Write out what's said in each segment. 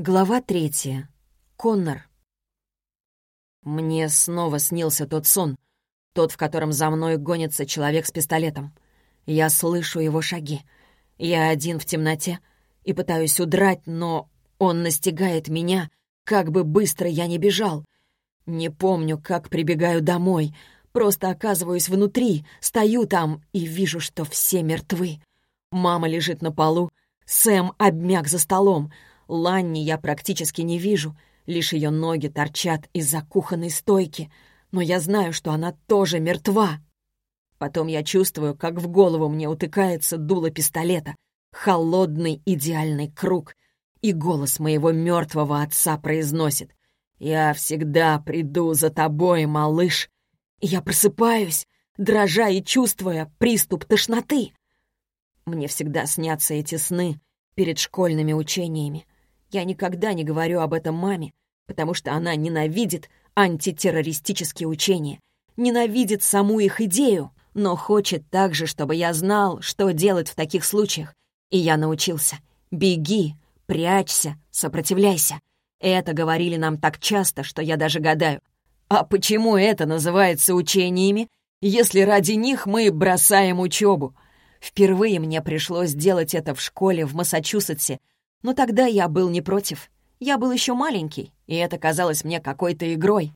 Глава третья. Коннор. Мне снова снился тот сон, тот, в котором за мной гонится человек с пистолетом. Я слышу его шаги. Я один в темноте и пытаюсь удрать, но он настигает меня, как бы быстро я не бежал. Не помню, как прибегаю домой, просто оказываюсь внутри, стою там и вижу, что все мертвы. Мама лежит на полу, Сэм обмяк за столом — Ланни я практически не вижу, лишь ее ноги торчат из-за кухонной стойки, но я знаю, что она тоже мертва. Потом я чувствую, как в голову мне утыкается дуло пистолета, холодный идеальный круг, и голос моего мертвого отца произносит «Я всегда приду за тобой, малыш». И я просыпаюсь, дрожа и чувствуя приступ тошноты. Мне всегда снятся эти сны перед школьными учениями. Я никогда не говорю об этом маме, потому что она ненавидит антитеррористические учения, ненавидит саму их идею, но хочет также, чтобы я знал, что делать в таких случаях. И я научился. Беги, прячься, сопротивляйся. Это говорили нам так часто, что я даже гадаю. А почему это называется учениями, если ради них мы бросаем учебу? Впервые мне пришлось делать это в школе в Массачусетсе, но тогда я был не против. Я был еще маленький, и это казалось мне какой-то игрой.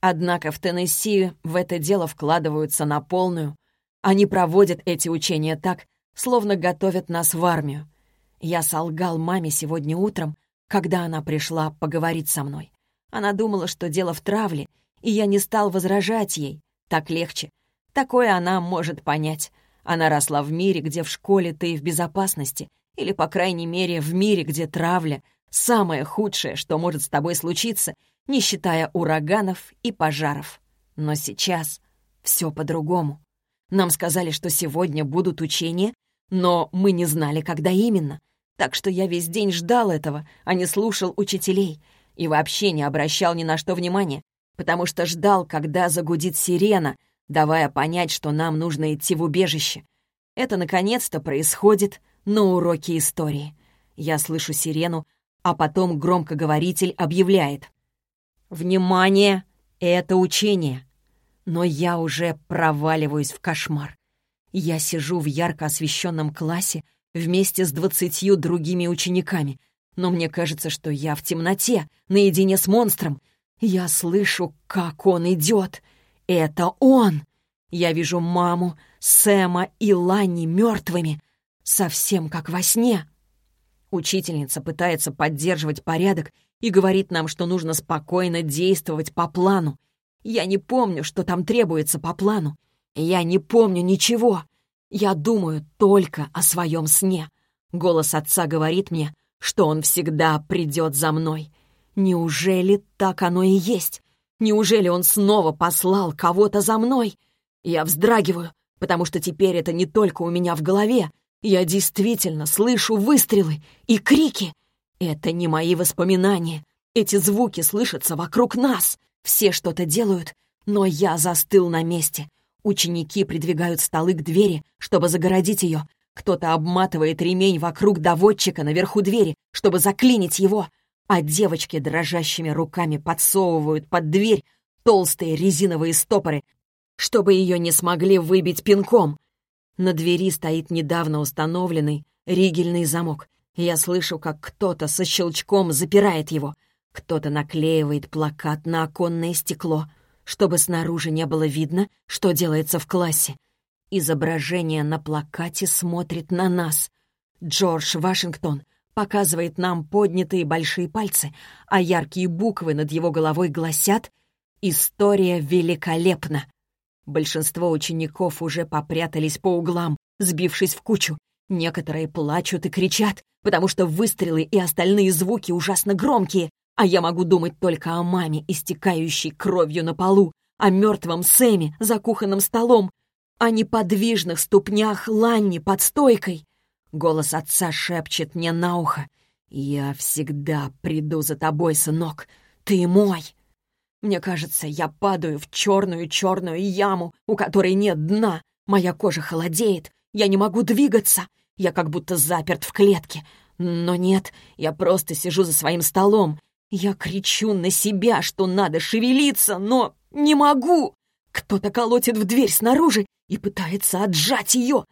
Однако в Теннесси в это дело вкладываются на полную. Они проводят эти учения так, словно готовят нас в армию. Я солгал маме сегодня утром, когда она пришла поговорить со мной. Она думала, что дело в травле, и я не стал возражать ей. Так легче. Такое она может понять. Она росла в мире, где в школе ты в безопасности, или, по крайней мере, в мире, где травля — самое худшее, что может с тобой случиться, не считая ураганов и пожаров. Но сейчас все по-другому. Нам сказали, что сегодня будут учения, но мы не знали, когда именно. Так что я весь день ждал этого, а не слушал учителей и вообще не обращал ни на что внимания, потому что ждал, когда загудит сирена, давая понять, что нам нужно идти в убежище. Это наконец-то происходит, на уроке истории. Я слышу сирену, а потом громкоговоритель объявляет. «Внимание! Это учение!» Но я уже проваливаюсь в кошмар. Я сижу в ярко освещенном классе вместе с двадцатью другими учениками, но мне кажется, что я в темноте, наедине с монстром. Я слышу, как он идет. Это он! Я вижу маму, Сэма и Ланни мертвыми, совсем как во сне. Учительница пытается поддерживать порядок и говорит нам, что нужно спокойно действовать по плану. Я не помню, что там требуется по плану. Я не помню ничего. Я думаю только о своем сне. Голос отца говорит мне, что он всегда придет за мной. Неужели так оно и есть? Неужели он снова послал кого-то за мной? Я вздрагиваю, потому что теперь это не только у меня в голове, я действительно слышу выстрелы и крики. Это не мои воспоминания. Эти звуки слышатся вокруг нас. Все что-то делают, но я застыл на месте. Ученики придвигают столы к двери, чтобы загородить ее. Кто-то обматывает ремень вокруг доводчика наверху двери, чтобы заклинить его. А девочки дрожащими руками подсовывают под дверь толстые резиновые стопоры, чтобы ее не смогли выбить пинком. На двери стоит недавно установленный ригельный замок. Я слышу, как кто-то со щелчком запирает его. Кто-то наклеивает плакат на оконное стекло, чтобы снаружи не было видно, что делается в классе. Изображение на плакате смотрит на нас. Джордж Вашингтон показывает нам поднятые большие пальцы, а яркие буквы над его головой гласят «История великолепна». Большинство учеников уже попрятались по углам, сбившись в кучу. Некоторые плачут и кричат, потому что выстрелы и остальные звуки ужасно громкие, а я могу думать только о маме, истекающей кровью на полу, о мертвом Сэме за кухонным столом, о неподвижных ступнях Ланни под стойкой. Голос отца шепчет мне на ухо. «Я всегда приду за тобой, сынок. Ты мой!» Мне кажется, я падаю в черную-черную яму, у которой нет дна. Моя кожа холодеет, я не могу двигаться. Я как будто заперт в клетке. Но нет, я просто сижу за своим столом. Я кричу на себя, что надо шевелиться, но не могу. Кто-то колотит в дверь снаружи и пытается отжать ее.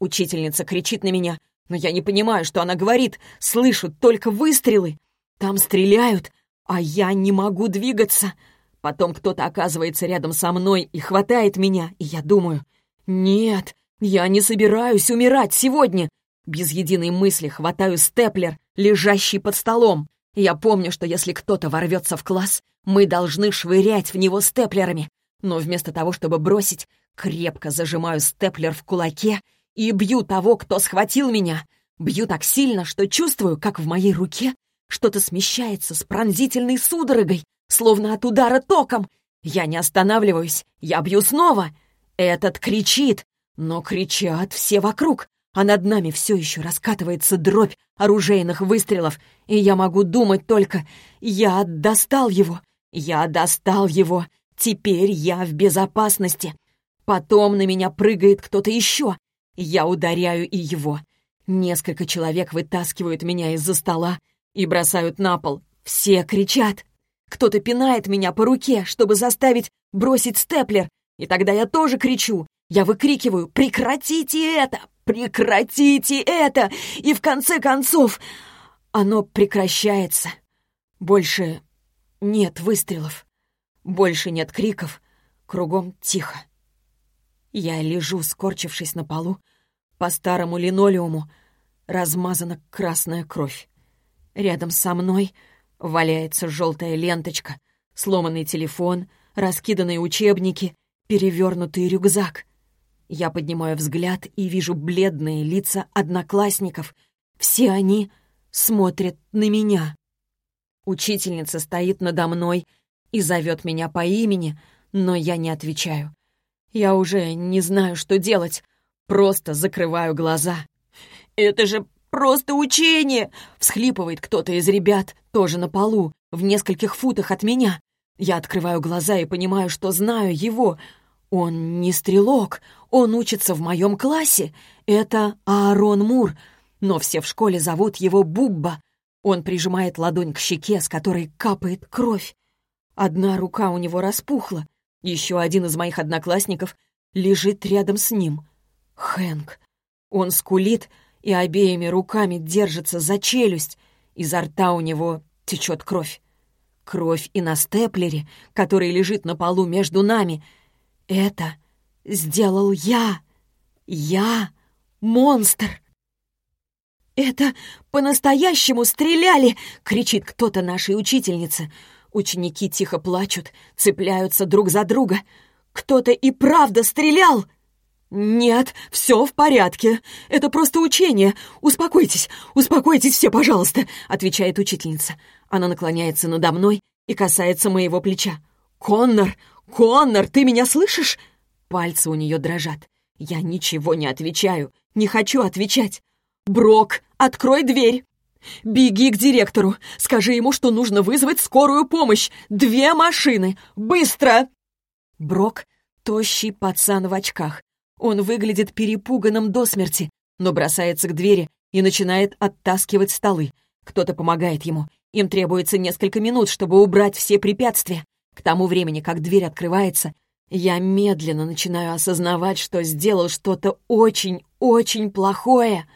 Учительница кричит на меня, но я не понимаю, что она говорит. Слышу только выстрелы. Там стреляют, а я не могу двигаться. Потом кто-то оказывается рядом со мной и хватает меня, и я думаю, нет, я не собираюсь умирать сегодня. Без единой мысли хватаю степлер, лежащий под столом. Я помню, что если кто-то ворвется в класс, мы должны швырять в него степлерами. Но вместо того, чтобы бросить, крепко зажимаю степлер в кулаке и бью того, кто схватил меня. Бью так сильно, что чувствую, как в моей руке что-то смещается с пронзительной судорогой, словно от удара током. Я не останавливаюсь, я бью снова. Этот кричит, но кричат все вокруг, а над нами все еще раскатывается дробь оружейных выстрелов, и я могу думать только «Я достал его! Я достал его! Теперь я в безопасности!» Потом на меня прыгает кто-то еще. Я ударяю и его. Несколько человек вытаскивают меня из-за стола и бросают на пол. Все кричат. Кто-то пинает меня по руке, чтобы заставить бросить степлер, и тогда я тоже кричу. Я выкрикиваю «Прекратите это! Прекратите это!» И в конце концов оно прекращается. Больше нет выстрелов. Больше нет криков. Кругом тихо. Я лежу, скорчившись на полу. По старому линолеуму размазана красная кровь. Рядом со мной Валяется желтая ленточка, сломанный телефон, раскиданные учебники, перевернутый рюкзак. Я поднимаю взгляд и вижу бледные лица одноклассников. Все они смотрят на меня. Учительница стоит надо мной и зовет меня по имени, но я не отвечаю. Я уже не знаю, что делать, просто закрываю глаза. «Это же «Просто учение!» — всхлипывает кто-то из ребят, тоже на полу, в нескольких футах от меня. Я открываю глаза и понимаю, что знаю его. Он не стрелок, он учится в моем классе. Это Аарон Мур, но все в школе зовут его Бубба. Он прижимает ладонь к щеке, с которой капает кровь. Одна рука у него распухла. Еще один из моих одноклассников лежит рядом с ним. Хэнк. Он скулит, и обеими руками держится за челюсть. Изо рта у него течет кровь. Кровь и на степлере, который лежит на полу между нами. Это сделал я. Я монстр. «Это по-настоящему стреляли!» — кричит кто-то нашей учительнице. Ученики тихо плачут, цепляются друг за друга. «Кто-то и правда стрелял!» «Нет, все в порядке. Это просто учение. Успокойтесь, успокойтесь все, пожалуйста», — отвечает учительница. Она наклоняется надо мной и касается моего плеча. «Коннор! Коннор, ты меня слышишь?» Пальцы у нее дрожат. Я ничего не отвечаю, не хочу отвечать. «Брок, открой дверь!» «Беги к директору! Скажи ему, что нужно вызвать скорую помощь! Две машины! Быстро!» Брок — тощий пацан в очках. Он выглядит перепуганным до смерти, но бросается к двери и начинает оттаскивать столы. Кто-то помогает ему. Им требуется несколько минут, чтобы убрать все препятствия. К тому времени, как дверь открывается, я медленно начинаю осознавать, что сделал что-то очень-очень плохое.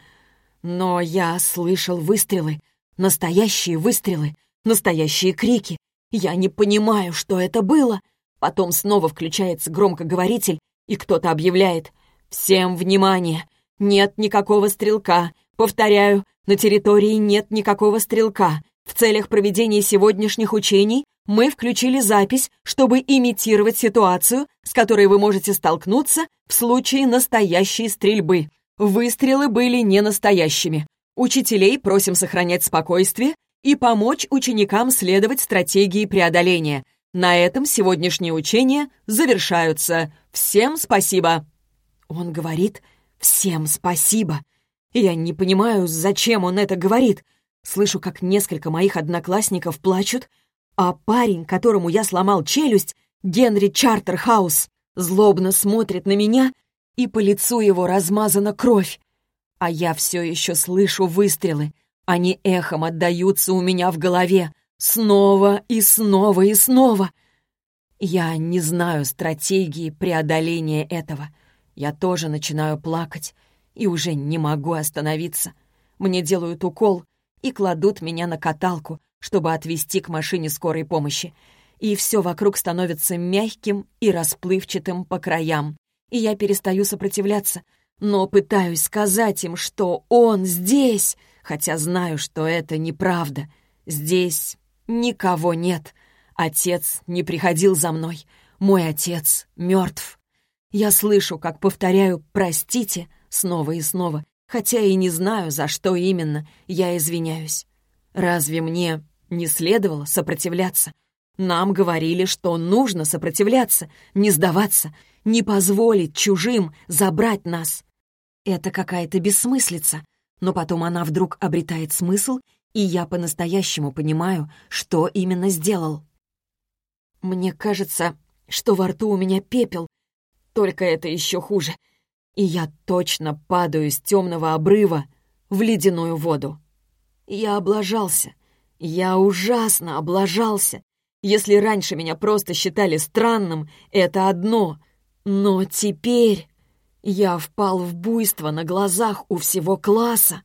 Но я слышал выстрелы, настоящие выстрелы, настоящие крики. Я не понимаю, что это было. Потом снова включается громкоговоритель, и кто-то объявляет «Всем внимание! Нет никакого стрелка! Повторяю, на территории нет никакого стрелка. В целях проведения сегодняшних учений мы включили запись, чтобы имитировать ситуацию, с которой вы можете столкнуться в случае настоящей стрельбы. Выстрелы были не настоящими. Учителей просим сохранять спокойствие и помочь ученикам следовать стратегии преодоления. На этом сегодняшние учения завершаются. Всем спасибо!» Он говорит «всем спасибо». Я не понимаю, зачем он это говорит. Слышу, как несколько моих одноклассников плачут, а парень, которому я сломал челюсть, Генри Чартерхаус, злобно смотрит на меня, и по лицу его размазана кровь. А я все еще слышу выстрелы. Они эхом отдаются у меня в голове. Снова и снова и снова. Я не знаю стратегии преодоления этого. Я тоже начинаю плакать и уже не могу остановиться. Мне делают укол и кладут меня на каталку, чтобы отвезти к машине скорой помощи. И все вокруг становится мягким и расплывчатым по краям. И я перестаю сопротивляться, но пытаюсь сказать им, что он здесь, хотя знаю, что это неправда. Здесь никого нет. Отец не приходил за мной. Мой отец мертв. Я слышу, как повторяю «простите» снова и снова, хотя и не знаю, за что именно я извиняюсь. Разве мне не следовало сопротивляться? Нам говорили, что нужно сопротивляться, не сдаваться, не позволить чужим забрать нас. Это какая-то бессмыслица, но потом она вдруг обретает смысл, и я по-настоящему понимаю, что именно сделал. Мне кажется, что во рту у меня пепел, только это еще хуже — и я точно падаю с темного обрыва в ледяную воду. Я облажался. Я ужасно облажался. Если раньше меня просто считали странным, это одно. Но теперь я впал в буйство на глазах у всего класса.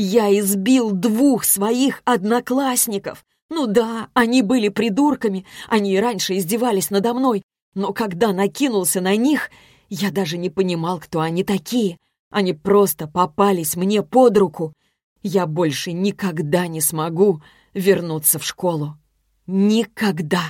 Я избил двух своих одноклассников. Ну да, они были придурками, они и раньше издевались надо мной, но когда накинулся на них, я даже не понимал, кто они такие. Они просто попались мне под руку. Я больше никогда не смогу вернуться в школу. Никогда.